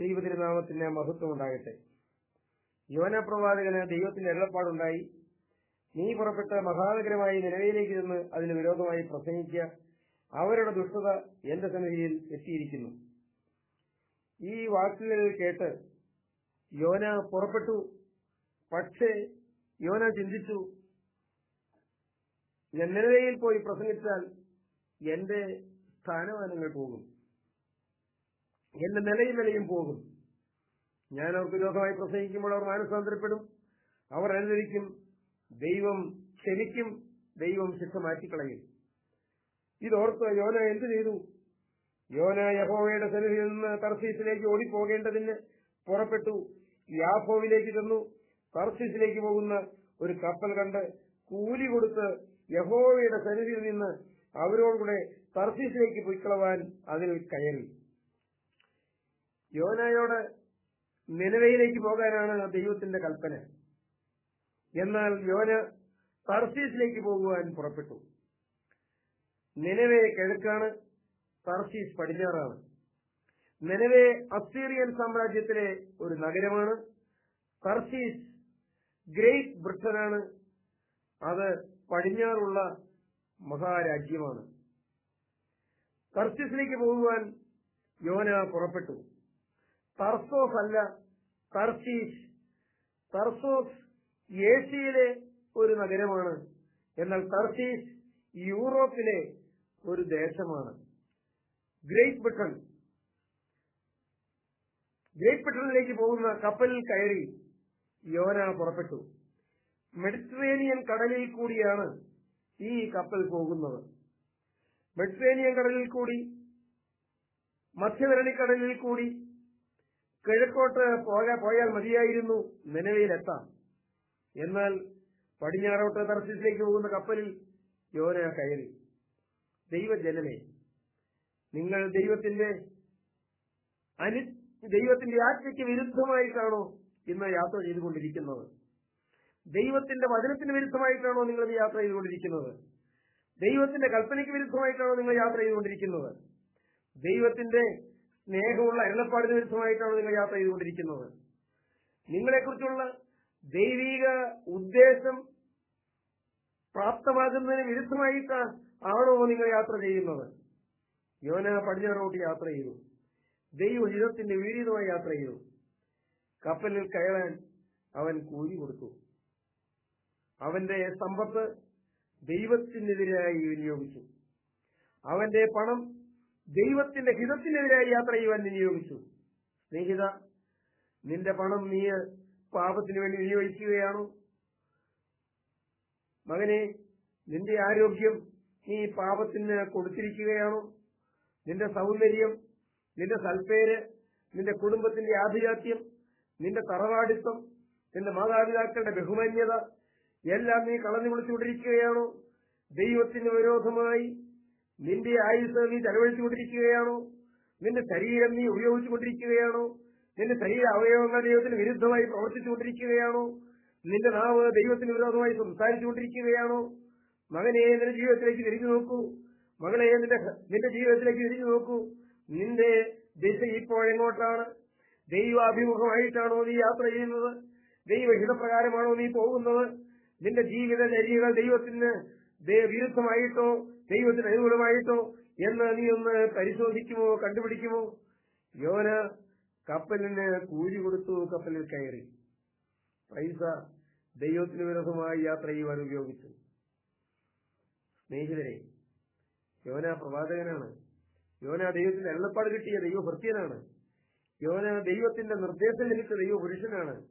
ദൈവതിരുനാമത്തിന് മഹത്വം ഉണ്ടാകട്ടെ യുവന പ്രവാചകന് ദൈവത്തിന്റെ എള്ളപ്പാടുണ്ടായി നീ പുറപ്പെട്ട മഹാനഗരമായി നിലവിലേക്ക് ചെന്ന് അതിന് വിരോധമായി പ്രസംഗിക്കുക. അവരുടെ ദുഷ്ടത എന്റെ സന്നിധിയിൽ എത്തിയിരിക്കുന്നു. ഈ വാക്കുകൾ കേട്ട് യോന പുറപ്പെട്ടു. പക്ഷേ യോന ചിന്തിച്ചു ഞാൻ നിലവിൽ പോയി പ്രസംഗിച്ചാൽ എന്റെ സ്ഥാനമാനങ്ങൾ പോകും. എന്റെ നിലയും നിലയും പോകും. ഞാൻ അവർക്ക് ലോകമായി പ്രസംഗിക്കുമ്പോൾ അവർ മാനസാന്തരപ്പെടും. അവർ അനുസരിക്കും ദൈവം ക്ഷമിക്കും. ദൈവം ശിക്ഷ മാറ്റിക്കളയും. ഇതോർത്ത് യോന എന്ത് ചെയ്തു? യോന യഹോവയുടെ സന്നിധിയിൽ നിന്ന് തർസീസിലേക്ക് ഓടിപ്പോകേണ്ടതിന് പുറപ്പെട്ടു. യാഫോവിലേക്ക് ചെന്നു. തർസീസിലേക്ക് പോകുന്ന ഒരു കപ്പൽ കണ്ട് കൂലി കൊടുത്ത് യഹോവയുടെ സന്നിധിയിൽ നിന്ന് അവരോടുകൂടെ തർസീസിലേക്ക് പൊയ്ക്കളവാൻ അതിൽ കയറി. യോനയോട് നിലവയിലേക്ക് പോകാനാണ് ദൈവത്തിന്റെ കൽപ്പന. എന്നാൽ യോന തർസീസിലേക്ക് പോകുവാൻ പുറപ്പെട്ടു. നിലവെ കിഴക്കാണ് തർസീസ് പടിഞ്ഞാറാണ്. നിലവെ അസീറിയൻ സാമ്രാജ്യത്തിലെ ഒരു നഗരമാണ്. തർസീസ് ഗ്രേറ്റ് ബ്രിട്ടനാണ്. അത് പടിഞ്ഞാറുള്ള മഹാരാജ്യമാണ്. തർസീസിലേക്ക് പോകുവാൻ യോന പുറപ്പെട്ടു. തർസോസ് അല്ല തർസീസ്. തർസോസ് ഏഷ്യയിലെ ഒരു നഗരമാണ്. എന്നാൽ തർസീസ് യൂറോപ്പിലെ ഒരു ദേശമാണ്. Great Britain. ഗ്രേറ്റ് ബ്രിട്ടനിലേക്ക് പോകുന്ന കപ്പലിൽ കയറി യോന പുറപ്പെട്ടു. മെഡിറ്ററേനിയൻ കടലിൽ കൂടിയാണ് ഈ കപ്പൽ പോകുന്നത്. മെഡിറ്ററേനിയൻ കടലിൽ കൂടി മധ്യധരണിക്കടലിൽ കൂടി കിഴക്കോട്ട് പോകാ പോയാൽ മതിയായിരുന്നു. നിലവിലെത്താം. എന്നാൽ പടിഞ്ഞാറോട്ട് തർശിസിലേക്ക് പോകുന്ന കപ്പലിൽ യോന കയറി. ദൈവജനമേ നിങ്ങൾ ദൈവത്തിന്റെ അനു ദൈവത്തിന്റെ ആജ്ഞയ്ക്ക് വിരുദ്ധമായിട്ടാണോ ഇന്ന് യാത്ര ചെയ്തുകൊണ്ടിരിക്കുന്നത്? ദൈവത്തിന്റെ വചനത്തിന് വിരുദ്ധമായിട്ടാണോ നിങ്ങൾ ഈ യാത്ര ചെയ്തുകൊണ്ടിരിക്കുന്നത്? ദൈവത്തിന്റെ കൽപ്പനയ്ക്ക് വിരുദ്ധമായിട്ടാണോ നിങ്ങൾ യാത്ര ചെയ്തുകൊണ്ടിരിക്കുന്നത്? ദൈവത്തിന്റെ സ്നേഹമുള്ള അരുളപ്പാട് ദിവസമായിട്ടാണ് നിങ്ങൾ യാത്ര ചെയ്തുകൊണ്ടിരിക്കുന്നത്. നിങ്ങളെക്കുറിച്ചുള്ള ദൈവിക ഉദ്ദേശം പ്രാപ്തമാകുന്നതിന് വിരുദ്ധമായിട്ടാണ് ആണോ നിങ്ങൾ യാത്ര ചെയ്യുന്നത്? യോന പടിഞ്ഞാറോട്ട് യാത്ര ചെയ്തു. ദൈവഹിതത്തിന്റെ വീരീതമായി യാത്ര ചെയ്തു. കപ്പലിൽ കയറാൻ അവൻ കൂലി കൊടുത്തു. അവന്റെ സമ്പത്ത് ദൈവത്തിനെതിരായി വിനിയോഗിച്ചു. അവന്റെ പണം ദൈവത്തിന്റെ ഹിതത്തിനെതിരായി യാത്ര ചെയ്യുവാൻ വിനിയോഗിച്ചു സ്നേഹിത നിന്റെ പണം നീ പാപത്തിന് വേണ്ടി വിനിയോഗിക്കുകയാണോ? മകനെ നിന്റെ ആരോഗ്യം നീ പാപത്തിന് കൊടുത്തിരിക്കുകയാണോ? നിന്റെ സൗന്ദര്യം നിന്റെ സൽപ്പേര് നിന്റെ കുടുംബത്തിന്റെ ആഭിജാത്യം നിന്റെ തറവാടിത്തം നിന്റെ മാതാപിതാക്കളുടെ ബഹുമാന്യത എല്ലാം നീ കളഞ്ഞു വിളിച്ചുകൊണ്ടിരിക്കുകയാണോ ദൈവത്തിന് വിരോധമായി നിന്റെ ആയുസ് നീ ചെലവഴിച്ചുകൊണ്ടിരിക്കുകയാണോ? നിന്റെ ശരീരം നീ ഉപയോഗിച്ചുകൊണ്ടിരിക്കുകയാണോ? നിന്റെ ശരീര അവയവങ്ങൾ ദൈവത്തിന് വിരുദ്ധമായി പ്രവർത്തിച്ചുകൊണ്ടിരിക്കുകയാണോ? നിന്റെ നാവ് ദൈവത്തിന് വിരോധമായി സംസാരിച്ചുകൊണ്ടിരിക്കുകയാണോ? മകനെ നിന്റെ ജീവിതത്തിലേക്ക് തിരിഞ്ഞു നോക്കൂ. മകളെ നിന്റെ നിന്റെ ജീവിതത്തിലേക്ക് തിരിഞ്ഞു നോക്കൂ. നിന്റെ ദിശ ഇപ്പോഴെങ്ങോട്ടാണ് ദൈവാഭിമുഖമായിട്ടാണോ നീ യാത്ര ചെയ്യുന്നത്? ദൈവഹിതപ്രകാരമാണോ നീ പോകുന്നത്? നിന്റെ ജീവിത ചര്യകൾ ദൈവത്തിന് വിരുദ്ധമായിട്ടോ ദൈവത്തിന് അനുകൂലമായിട്ടോ എന്ന് നീ ഒന്ന് പരിശോധിക്കുമോ കണ്ടുപിടിക്കുമോ? യോന കപ്പലിന് കൂലി കൊടുത്തു കപ്പലിൽ കയറി. പൈസ ദൈവത്തിന് വിരോധമായി യാത്ര ചെയ്യുവാൻ ഉപയോഗിച്ചു. സ്നേഹിതരെ യോന പ്രവാചകനാണ്. യോന ദൈവത്തിന്റെ എണ്ണപ്പാട് കിട്ടിയ ദൈവഭൃത്യനാണ്. യോന ദൈവത്തിന്റെ നിർദ്ദേശം ലഭിച്ച ദൈവപുരുഷനാണ്.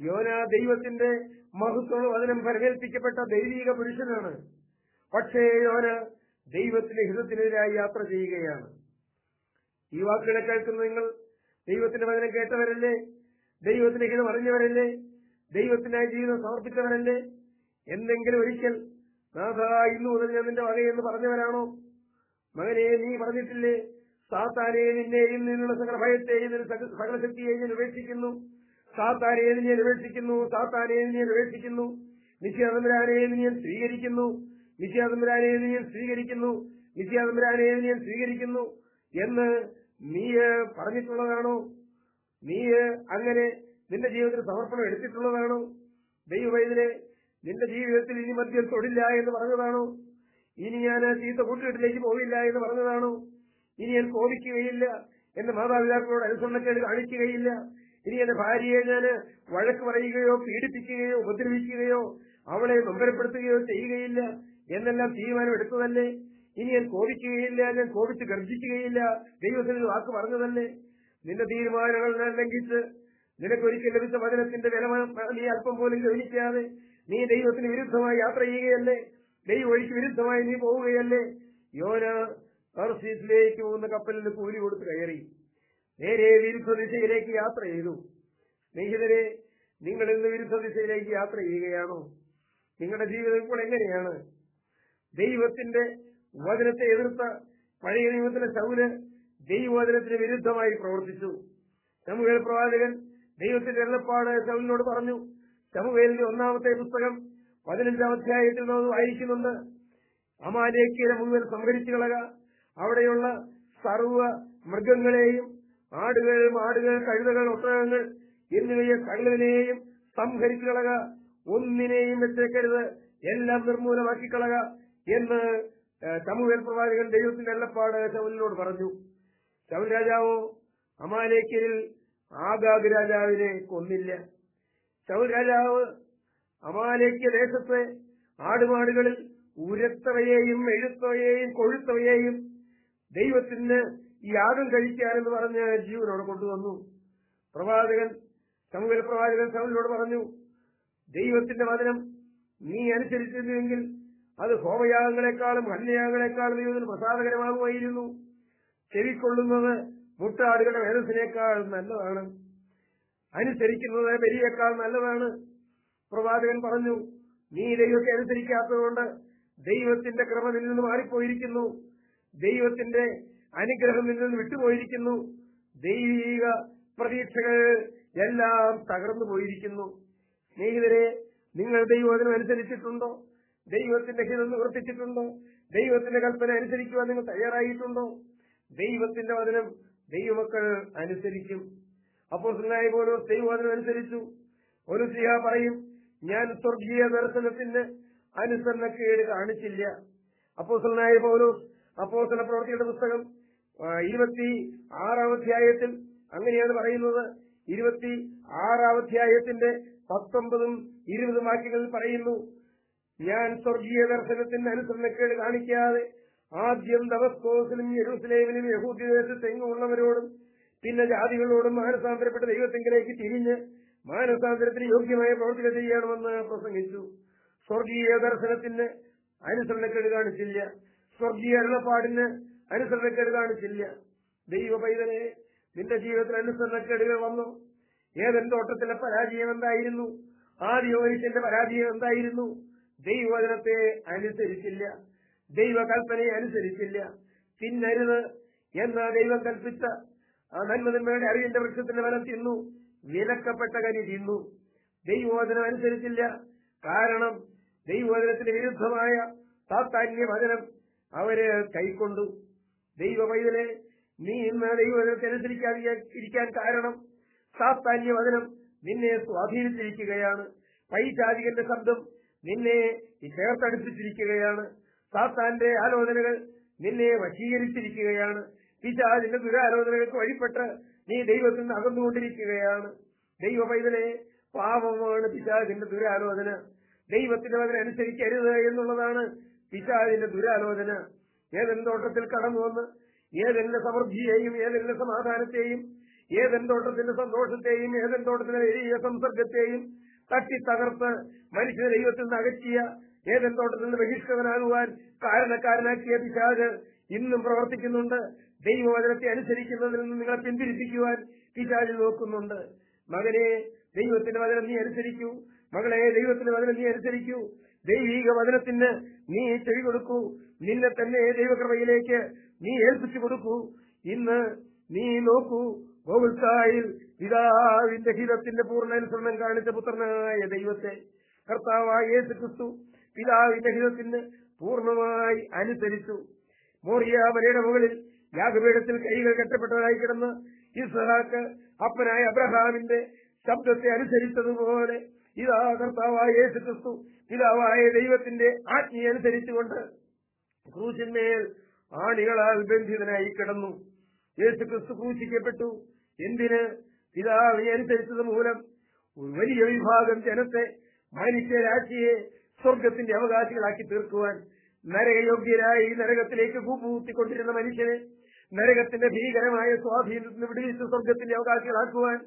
യോന ദൈവത്തിന്റെ മഹത്വ വചനം പരിഹരിപ്പിക്കപ്പെട്ട ദൈവിക പുരുഷനാണ്. പക്ഷേ യോന ദൈവത്തിന്റെ ഹിതത്തിനെതിരായി യാത്ര ചെയ്യുകയാണ്. ഈ വാക്കുകളെ കേൾക്കുന്ന നിങ്ങൾ ദൈവത്തിന്റെ വചനം കേട്ടവരല്ലേ? ദൈവത്തിന്റെ ഹിതം അറിഞ്ഞവരല്ലേ? ദൈവത്തിനായി ജീവിതം സമർപ്പിച്ചവരല്ലേ? എന്തെങ്കിലും ഒരിക്കൽ നാഥ ഇന്നു മുതൽ ഞാൻ നിന്റെ വകയെന്ന് പറഞ്ഞവരാണോ? മകനെ നീ പറഞ്ഞിട്ടില്ലേ? സാത്താനെ നിന്നെയും നിന്നുള്ള സകല ഭയത്തെയും സകല ശക്തിയെയും ഞാൻ ഉപേക്ഷിക്കുന്നു സാത്താനെ ഞാൻ ഉപേക്ഷിക്കുന്നു സാത്താനെ ഞാൻ ഉപേക്ഷിക്കുന്നു നിശ്ചയതന്ത്രാനെ ഞാൻ സ്വീകരിക്കുന്നു. നിശ്ചയാതമ്പരാനെ ഞാൻ സ്വീകരിക്കുന്നു നിശ്ചയാതമ്പരാനെ ഞാൻ സ്വീകരിക്കുന്നു എന്ന് നീ പറഞ്ഞിട്ടുള്ളതാണോ? നീ അങ്ങനെ നിന്റെ ജീവിതത്തിൽ സമർപ്പണം എടുത്തിട്ടുള്ളതാണോ? ദൈവവൈദ്യനെ നിന്റെ ജീവിതത്തിൽ ഇനി മദ്യം തൊടില്ല എന്ന് പറഞ്ഞതാണോ? ഇനി ഞാൻ ചീത്ത കൂട്ടുകെട്ടിലേക്ക് പോകില്ല എന്ന് പറഞ്ഞതാണോ? ഇനി ഞാൻ കോപിക്കുകയില്ല എന്റെ മാതാപിതാക്കളോട് അനുസരണക്കേട് കാണിക്കുകയില്ല. ഇനി എന്റെ ഭാര്യയെ ഞാൻ വഴക്ക് പറയുകയോ പീഡിപ്പിക്കുകയോ ഉപദ്രവിക്കുകയോ അവളെ നൊമ്പരപ്പെടുത്തുകയോ ചെയ്യുകയില്ല. എന്നെല്ലാം തീരുമാനം എടുത്തതല്ലേ? ഇനി ഞാൻ കോപിക്കുകയില്ല ഞാൻ കോപിച്ച് ഗർജിക്കുകയില്ല. ദൈവത്തിന് വാക്ക് പറഞ്ഞതല്ലേ? നിന്റെ തീരുമാനങ്ങൾ ഞാൻ ലംഘിച്ച് നിനക്കൊരിക്കൽ ലഭിച്ച വചനത്തിന്റെ വില നീ അല്പം പോലും ഗവനിക്കാതെ നീ ദൈവത്തിന് വിരുദ്ധമായി യാത്ര ചെയ്യുകയല്ലേ? ദൈവ വഴിക്ക് വിരുദ്ധമായി നീ പോവുകയല്ലേ? യോന തർസീസിലേക്ക് പോകുന്ന കപ്പലിൽ കൂലി കൊടുത്ത് കയറി. നേരെ വിരുദ്ധ ദിശയിലേക്ക് യാത്ര ചെയ്തു. സ്നേഹിതരെ നിങ്ങൾ ഇന്ന് വിരുദ്ധ ദിശയിലേക്ക് യാത്ര ചെയ്യുകയാണോ? നിങ്ങളുടെ ജീവിതം ഇപ്പോൾ എങ്ങനെയാണ്? ദൈവത്തിന്റെ വചനത്തെ എതിർത്ത പഴയ നിയമത്തിലെ ശൗൽ ദൈവവചനത്തിന് വിരുദ്ധമായി പ്രവർത്തിച്ചു. ശമുവേൽ പ്രവാചകൻ ദൈവത്തിന്റെ എണ്ണപ്പാട് ശൗലിനോട് പറഞ്ഞു ശമുവേലിന്റെ ഒന്നാമത്തെ പുസ്തകം പതിനഞ്ചാം അധ്യായത്തിൽ നാം വായിക്കുന്നുണ്ട്. അമാലേക്കിനെ മുഴുവൻ സംഹരിച്ചു കളക. അവിടെയുള്ള സർവ മൃഗങ്ങളെയും ആടുകൾ മാടുകൾ കഴുതകൾ ഒട്ടകങ്ങൾ എന്നിവയെ സകലതിനെയും സംഹരിച്ചു കളക. ഒന്നിനെയും വെച്ചേക്കരുത്. എല്ലാം നിർമൂലമാക്കി കളക. എന്ന് ശമുവേൽ പ്രവാചകൻ ദൈവത്തിന്റെ എല്ലപ്പാട് ശൗലിനോട് പറഞ്ഞു. ശൗൽ രാജാവോ അമാലേക്കരിൽ ആഗാഗ് രാജാവിനെ കൊന്നില്ല. ശൗൽ രാജാവ് അമാലേക്യ ദേശത്തെ ആടുമാടുകളിൽ ഉരത്തവയെയും എഴുത്തവയെയും കൊഴുത്തവയെയും ദൈവത്തിന് ഈ യാഗം കഴിക്കാനെന്ന് പറഞ്ഞ് ജീവനോട് കൊണ്ടുവന്നു. പ്രവാചകൻ സമൂഹ പ്രവാചകൻ ശമുവിനോട് പറഞ്ഞു ദൈവത്തിന്റെ വചനം നീ അനുസരിച്ചിരുന്നുവെങ്കിൽ അത് ഹോമയാഗങ്ങളെക്കാളും ഹന്യയാഗങ്ങളെക്കാളും ദൈവത്തിന് പ്രസാദകരമാകുമായിരുന്നു. ചെവിക്കൊള്ളുന്നത് മുട്ടാടുകളുടെ വേദസിനേക്കാൾ നല്ലതാണ്. അനുസരിക്കുന്നത് ബലിയേക്കാൾ നല്ലതാണ്. പ്രവാചകൻ പറഞ്ഞു നീ ദൈവത്തെ അനുസരിക്കാത്തതുകൊണ്ട് ദൈവത്തിന്റെ ക്രമം നിന്ന് മാറിപ്പോയിരിക്കുന്നു. ദൈവത്തിന്റെ അനുഗ്രഹം നിന്ന് വിട്ടുപോയിരിക്കുന്നു. ദൈവിക പ്രതീക്ഷകൾ എല്ലാം തകർന്നു പോയിരിക്കുന്നു സ്നേഹിതരെ നിങ്ങൾ ദൈവത്തിനും അനുസരിച്ചിട്ടുണ്ടോ? ദൈവത്തിന്റെ ഹിതം നിവർത്തിച്ചിട്ടുണ്ടോ? ദൈവത്തിന്റെ കൽപ്പന അനുസരിക്കുവാൻ നിങ്ങൾ തയ്യാറായിട്ടുണ്ടോ? ദൈവത്തിന്റെ വചനം ദൈവമക്കൾ അനുസരിക്കും. അപ്പോൾ സുനായ പോലും ദൈവവചനം അനുസരിച്ചു. ഒരു സിഹ പറയും ഞാൻ സ്വർഗീയ ദർശനത്തിന് അനുസരണക്കേട് കാണിച്ചില്ല. അപ്പോസലനായ പൗലോസ് അപ്പോസല പ്രവർത്തിയുടെ പുസ്തകം ഇരുപത്തി ആറാം അധ്യായത്തിൽ അങ്ങനെയാണ് പറയുന്നത്. ഇരുപത്തി ആറാം അധ്യായത്തിന്റെ പത്തൊമ്പതും ഇരുപതും വാക്യങ്ങളിൽ പറയുന്നു ഞാൻ സ്വർഗീയ ദർശനത്തിന്റെ അനുസരണക്കേട് കാണിക്കാതെ ആദ്യം ദവസ്കോസിലും യെരൂസലേമിലും യഹൂദി ഉള്ളവരോടും പിന്നെ ജാതികളോടും മാനസാന്തരപ്പെട്ട ദൈവത്തെങ്കിലേക്ക് തിരിഞ്ഞ് മാനസാന്തരത്തിന് യോഗ്യമായ പ്രവർത്തികൾ ചെയ്യണമെന്ന് പ്രസംഗിച്ചു. സ്വർഗീയ ദർശനത്തിന് അനുസരണക്കേട് കാണിച്ചില്ല. സ്വർഗീയ അരുളപ്പാടിന് അനുസരണക്കേട് കാണിച്ചില്ല. ദൈവ പൈതലെ നിന്റെ ജീവിതത്തിൽ അനുസരണക്കേടുകൾ വന്നു. ഏതെന്തോട്ടത്തിലെ തോട്ടത്തിലെ പരാജയം എന്തായിരുന്നു? ആദ്യ മനുഷ്യന്റെ പരാജയം എന്തായിരുന്നു? ദൈവവചനത്തെ അനുസരിച്ചില്ല. ദൈവകൽപ്പനയെ അനുസരിച്ചില്ല. തിന്നരുത് എന്ന ദൈവം കൽപ്പിച്ച ആ നന്മതിന്മയുടെ അറിവിന്റെ വൃക്ഷത്തിന്റെ ഫലം തിന്നു. വിലക്കപ്പെട്ട കനി തിന്നു. ദൈവവചനം അനുസരിച്ചില്ല. കാരണം ദൈവവചനത്തിന് വിരുദ്ധമായ താത്താന്യ വചനം അവർ കൈക്കൊണ്ടു. ദൈവ പൈതലെ നീ ഇന്ന് ദൈവവചനത്തെ അനുസരിക്കാതെ ഇരിക്കാൻ കാരണം സാത്താന്യ വചനം നിന്നെ സ്വാധീനിച്ചിരിക്കുകയാണ്. പൈശാചികന്റെ ശബ്ദം നിന്നെ ചേർത്തടുപ്പിച്ചിരിക്കുകയാണ് സാത്താന്റെ ആലോചനകൾ നിന്നെ വശീകരിച്ചിരിക്കുകയാണ്. പിശാചിന്റെ ദുരാലോചനകൾക്ക് വഴിപ്പെട്ട് നീ ദൈവത്തിൽ നിന്ന് അകന്നുകൊണ്ടിരിക്കുകയാണ്. ദൈവ പൈതലെ പാപമാണ് പിശാചിന്റെ ദുരാലോചന. ദൈവത്തിന്റെ അതിനനുസരിക്കരുത് എന്നുള്ളതാണ് പിശാചിന്റെ ദുരാലോചന. ഏതെന്തോട്ടത്തിൽ തോട്ടത്തിൽ കടന്നു വന്ന് ഏതെന്റെ സമൃദ്ധിയെയും ഏതെന്റെ സമാധാനത്തെയും ഏതെന്തോട്ടത്തിന്റെ സന്തോഷത്തെയും ഏതെന്തോട്ടത്തിന്റെ വലിയ സംസർഗത്തെയും തട്ടി തകർത്ത് മനുഷ്യനെ ദൈവത്തിൽ നിന്ന് അകറ്റിയ ഏതെന്തോട്ടത്തിൽ നിന്ന് ബഹിഷ്കൃതനാകുവാൻ കാരണക്കാരനാക്കിയ പിശാജ് ഇന്നും പ്രവർത്തിക്കുന്നുണ്ട്. ദൈവവചനത്തെ അനുസരിക്കുന്നതിൽ നിന്ന് നിങ്ങളെ പിന്തിരിപ്പിക്കുവാൻ പിശാജ് നോക്കുന്നുണ്ട്. മകനെ ദൈവത്തിന്റെ വചനം നീ അനുസരിക്കൂ. മകളെ ദൈവത്തിന്റെ വചനം നീ അനുസരിക്കൂ. ദൈവീക വചനത്തിന് നീ ചെവി കൊടുക്കൂ. നിന്നെ തന്നെ ദൈവകൃപയിലേക്ക് നീ ഏൽപ്പിച്ചു കൊടുക്കൂ. ഇന്ന് നീ നോക്കൂ ഗോകുൽത്തായിൽ പിതാവിന്റെ ഹിതത്തിന്റെ പൂർണ അനുസരണം കാണിച്ച പുത്രനായ ദൈവത്തെ കർത്താവായ യേശു ക്രിസ്തു പിതാവിന്റെ ഹിതത്തിന് പൂർണമായി അനുസരിച്ചു. മോറിയ മലയുടെ മുകളിൽ യാഗപീഠത്തിൽ കൈകൾ കെട്ടപ്പെട്ടതായി കിടന്ന് ഇസ്ഹാക്ക് അപ്പനായ അബ്രഹാമിന്റെ ശബ്ദത്തെ അനുസരിച്ചതുപോലെ ഇതാ കർത്താവായ യേശു ക്രിസ്തു പിതാവായ ദൈവത്തിന്റെ ആജ്ഞ അനുസരിച്ചുകൊണ്ട് ക്രൂശിന്മേൽ ആണികളാൽ ബന്ധിതനായി കിടന്നു. യേശു ക്രിസ്തു ക്രൂശിക്കപ്പെട്ടു. എന്തിന് പിതാവിനെ അനുസരിച്ചത് മൂലം വലിയ വിഭാഗം ജനത്തെ മനുഷ്യരാശിയെ സ്വർഗത്തിന്റെ അവകാശികളാക്കി തീർക്കുവാൻ നരകയോഗ്യരായി നരകത്തിലേക്ക് കൂപ്പുകൂത്തിക്കൊണ്ടിരുന്ന മനുഷ്യനെ നരകത്തിന്റെ ഭീകരമായ സ്വാധീനത്തിൽ നിന്ന് വിടുവിച്ച് സ്വർഗത്തിന്റെ അവകാശികളാക്കുവാൻ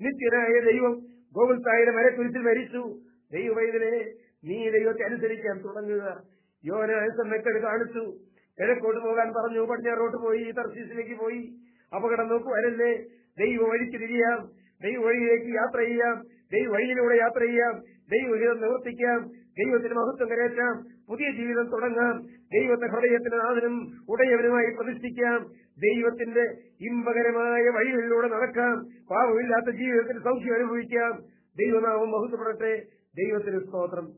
നിത്യനായ ദൈവം ഗോകുൽത്തായുടെ മരക്കുരിശിൽ മരിച്ചു. ദൈവവൈദനെ നീ ദൈവത്തെ അനുസരിക്കാൻ തുടങ്ങുക. യോന മെക്കട് കാണിച്ചു. കിഴക്കോട്ട് പോകാൻ പറഞ്ഞു. പടിഞ്ഞാറോട്ട് പോയി. തർസീസിലേക്ക് പോയി. അപകടം നോക്കുവാനല്ലേ? ദൈവ വഴിക്ക് തിരിയാം. ദൈവ വഴിയിലേക്ക് യാത്ര ചെയ്യാം. ദൈവ വഴിയിലൂടെ യാത്ര ചെയ്യാം. ദൈവഹിതം നിവർത്തിക്കാം. ദൈവത്തിന് മഹത്വം കരയറ്റാം പുതിയ ജീവിതം തുടങ്ങാം. ദൈവത്തെ ഹൃദയത്തിന് നാഥനും ഉടയവനുമായി പ്രതിഷ്ഠിക്കാം. ദൈവത്തിന്റെ ഇമ്പകരമായ വഴികളിലൂടെ നടക്കാം. പാവമില്ലാത്ത ജീവിതത്തിന് സൗഖ്യം അനുഭവിക്കാം. ദൈവനാമം മഹത്വപ്പെടട്ടെ. ദൈവത്തിന് സ്തോത്രം.